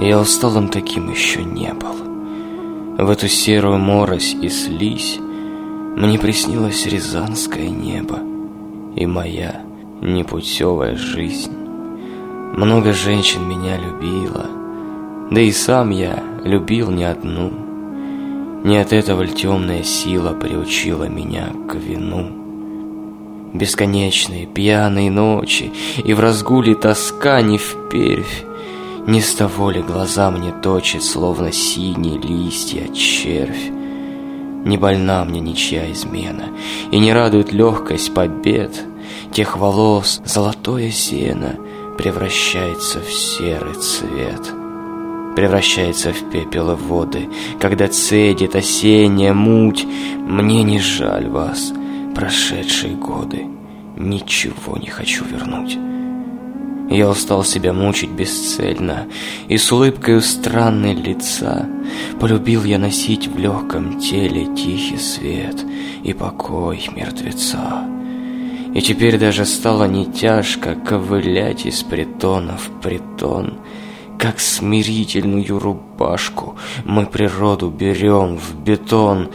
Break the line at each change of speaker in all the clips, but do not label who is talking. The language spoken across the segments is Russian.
Я усталым таким еще не был. В эту серую морось и слизь Мне приснилось рязанское небо И моя непутевая жизнь. Много женщин меня любила, Да и сам я любил не одну. Не от этого ль темная сила Приучила меня к вину. Бесконечные пьяные ночи И в разгуле тоска не впервь, Не с того ли глаза мне точит, Словно синие листья червь. Не больна мне ничья измена, И не радует легкость побед, Тех волос золотое сено Превращается в серый цвет. Превращается в пепел и воды, Когда цедит осенняя муть. Мне не жаль вас, прошедшие годы, Ничего не хочу вернуть. Я устал себя мучить бесцельно, И с улыбкой странной лица. Полюбил я носить в легком теле Тихий свет и покой мертвеца. И теперь даже стало не тяжко Ковылять из притона в притон, Как смирительную рубашку Мы природу берем в бетон,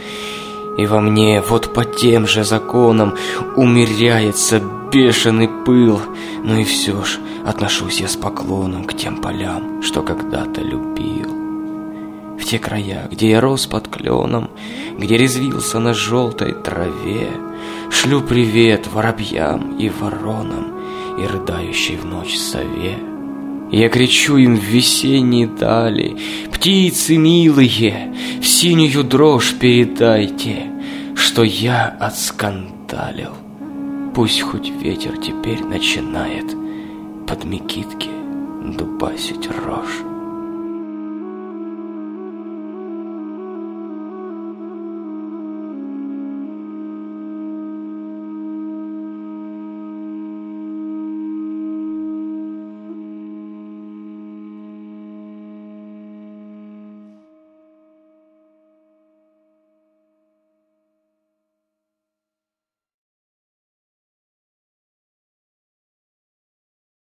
И во мне вот по тем же законам Умеряется бешеный пыл, Но и все ж отношусь я с поклоном К тем полям, что когда-то любил. В те края, где я рос под кленом, Где резвился на желтой траве, Шлю привет воробьям и воронам И рыдающей в ночь сове. Я кричу им в весенней дали, Птицы милые, в синюю дрожь передайте, Что я отскандалил. Пусть хоть ветер теперь начинает Под Микитки дубасить рожь.